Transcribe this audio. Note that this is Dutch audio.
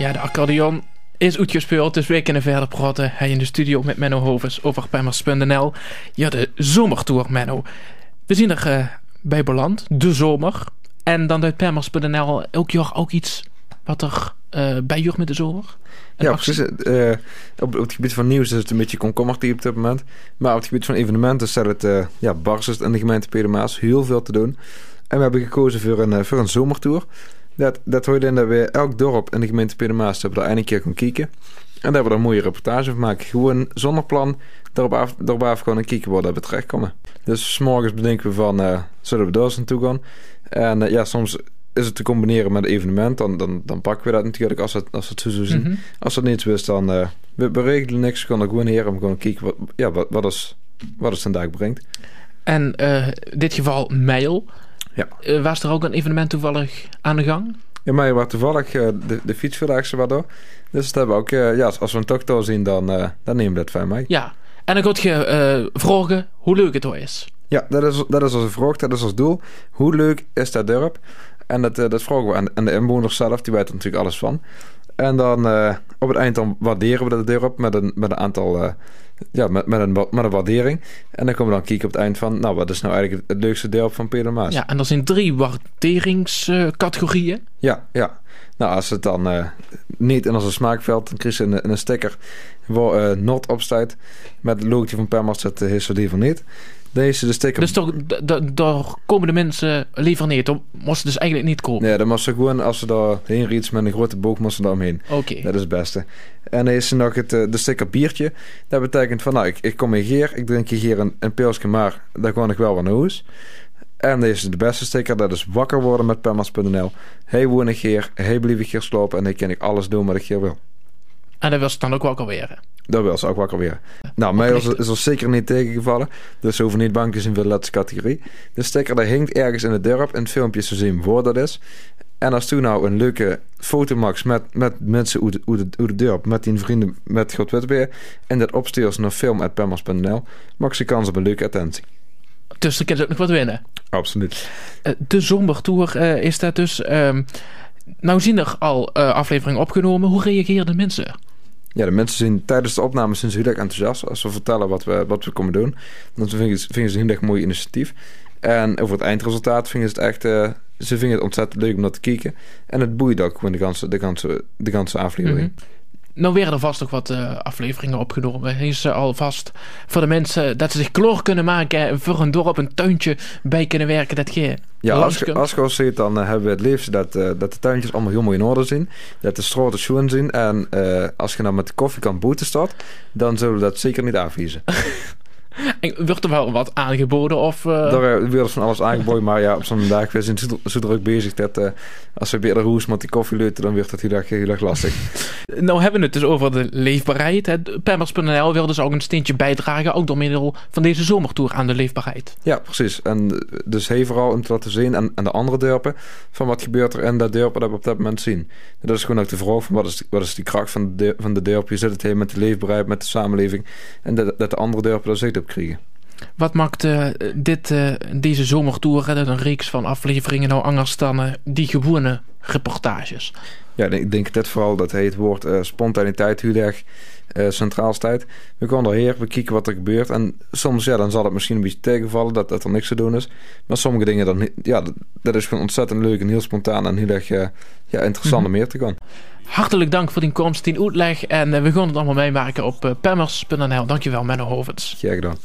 Ja, de accordeon is uitgespeeld, dus we kunnen verder praten. Hij in de studio met Menno Hovens over Pemmers.nl. Ja, de zomertour, Menno. We zien er uh, bij beland, de zomer. En dan uit Pemmers.nl elk jaar ook iets wat er uh, bij met de zomer. ja, precies. Uh, op, op, het gebied van nieuws is het een beetje komkommertie op dit moment. Maar op het gebied van evenementen staat het uh, ja, barstens in de gemeente Pedemaas heel veel te doen. En we hebben gekozen voor een, voor een zomertour. Dat, dat hoort in dat we elk dorp in de gemeente Pedemaas hebben daar een keer gaan kijken. En daar hebben we een mooie reportage van maken. Gewoon zonder plan daarop af, daarop af gewoon een kijken waar dat we terechtkomen. Dus s morgens bedenken we van, uh, zullen we daar naartoe gaan? En uh, ja, soms is het te combineren met een evenement. Dan, dan, dan pakken we dat natuurlijk als het, als het zo, zo zien. Mm -hmm. Als dat niet is, dan uh, we, we regelen niks. We gaan er gewoon heen om gewoon kijken wat, ja, wat, wat, is, wat het vandaag brengt. En in dit geval mail. Ja. Uh, was er ook een evenement toevallig aan de gang? Ja, maar was toevallig uh, de, de fietsvierdaagse wat door. Dus dat hebben we ook, uh, ja, als we een tocht zien, dan, dan nemen we dat van mij. Ja, en dan kun je vragen hoe leuk het is. Ja, dat is, dat is onze vraag, dat is ons doel. Hoe leuk is dat dorp? En dat, dat vragen we aan, aan de inwoners zelf, die weten natuurlijk alles van. En dan op het eind dan waarderen we dat dorp met een, met een aantal ja, met, met, een, met een waardering. En dan komen we dan kijken op het eind van... nou, wat is nou eigenlijk het leukste deel van Peter Maas? Ja, en dat zijn drie waarderingscategorieën. Uh, ja, ja. Nou, als het dan uh, niet in onze smaakveld... dan krijg je een, een sticker waar not op staat... met het logootje van Permas, dat is er liever niet. Deze de sticker... Dus toch, daar komen de mensen liever niet. Dan moesten ze dus eigenlijk niet kopen. Nee, dan moesten ze gewoon, als ze daar heen riets met een grote boog, moesten ze daar omheen. Oké. Okay. Dat is het beste. En dan is er nog het, de sticker biertje. Dat betekent van, nou, ik, ik kom hier, ik drink hier een, een pilsje, maar daar gewoon ik wel van huis. En deze is de beste sticker, dat is wakker worden met Pemmas.nl. Hey woon ik hier, hey blijf ik hier slopen en ik kan ik alles doen wat ik hier wil. En dat wil ze dan ook wakker weer. Dat wil ze ook wakker weer. Nou, mij is, is er zeker niet tegengevallen. Dus hoeven niet bang te zijn voor de laatste categorie. De sticker daar hinkt ergens in het dorp. In het filmpje te zien waar dat is. En als toen nou een leuke foto maakt met, met mensen hoe de, de dorp, met die vrienden met God Witbeer. En dat opstuurt naar film.pemmers.nl, maakt ze kans op een leuke attentie. Dus dan kan ze ook nog wat winnen. Absoluut. De zomertour uh, is dat dus. Um, nou zien er al uh, afleveringen opgenomen. Hoe reageren de mensen? Ja, de mensen zijn tijdens de opname zijn ze heel erg enthousiast. Als we vertellen wat we, wat we komen doen. Dan vinden ze, vinden ze een heel erg mooi initiatief. En over het eindresultaat vinden ze het echt... Uh, ze vinden het ontzettend leuk om dat te kijken. En het boeit ook gewoon de ganse, de ganse, de ganse aflevering. -hmm. Nou werden er vast nog wat uh, afleveringen opgenomen. Is uh, alvast voor de mensen dat ze zich kloor kunnen maken voor een dorp een tuintje bij kunnen werken. Dat je ja, als je, als je ziet, dan uh, hebben we het liefst dat, dat de tuintjes allemaal heel mooi in orde zijn. Dat de straten schoon zijn. En als je dan met de koffie kan boeten staat, dan zullen we dat zeker niet afviezen. En wordt er wel wat aangeboden? Of, uh... Er wordt van alles aangeboden, maar ja, op zo'n dag we zijn zo, zo druk bezig dat uh, als we bij de roes met die koffie leuten, dan wordt dat heel erg, heel erg lastig. nou hebben we het dus over de leefbaarheid. Pammers.nl wil dus ook een steentje bijdragen, ook door middel van deze zomertour aan de leefbaarheid. Ja, precies. En dus heel vooral om te laten zien aan, aan de andere dorpen van wat gebeurt er in dat dorpen dat we op dat moment zien. En dat is gewoon ook de vraag van wat is, wat is die kracht van de, van de dorp? Je zit het heen met de leefbaarheid, met de samenleving en dat, dat de andere dorpen daar zicht op krijgen. Wat maakt uh, dit, uh, deze zomertour, uh, een reeks van afleveringen, nou anders dan die gewone reportages? Ja, ik denk dat vooral dat hij het woord spontaniteit heel erg centraal staat. We gaan er hier, we kijken wat er gebeurt. En soms ja, dan zal het misschien een beetje tegenvallen dat, dat er niks te doen is. Maar sommige dingen, dan, ja, dat, is gewoon ontzettend leuk en heel spontaan en heel erg ja, interessant om meer te gaan. Hartelijk dank voor die komst, die uitleg. En we gaan het allemaal meemaken op uh, pemmers.nl. Dankjewel, Menno Hovens. Graag gedaan.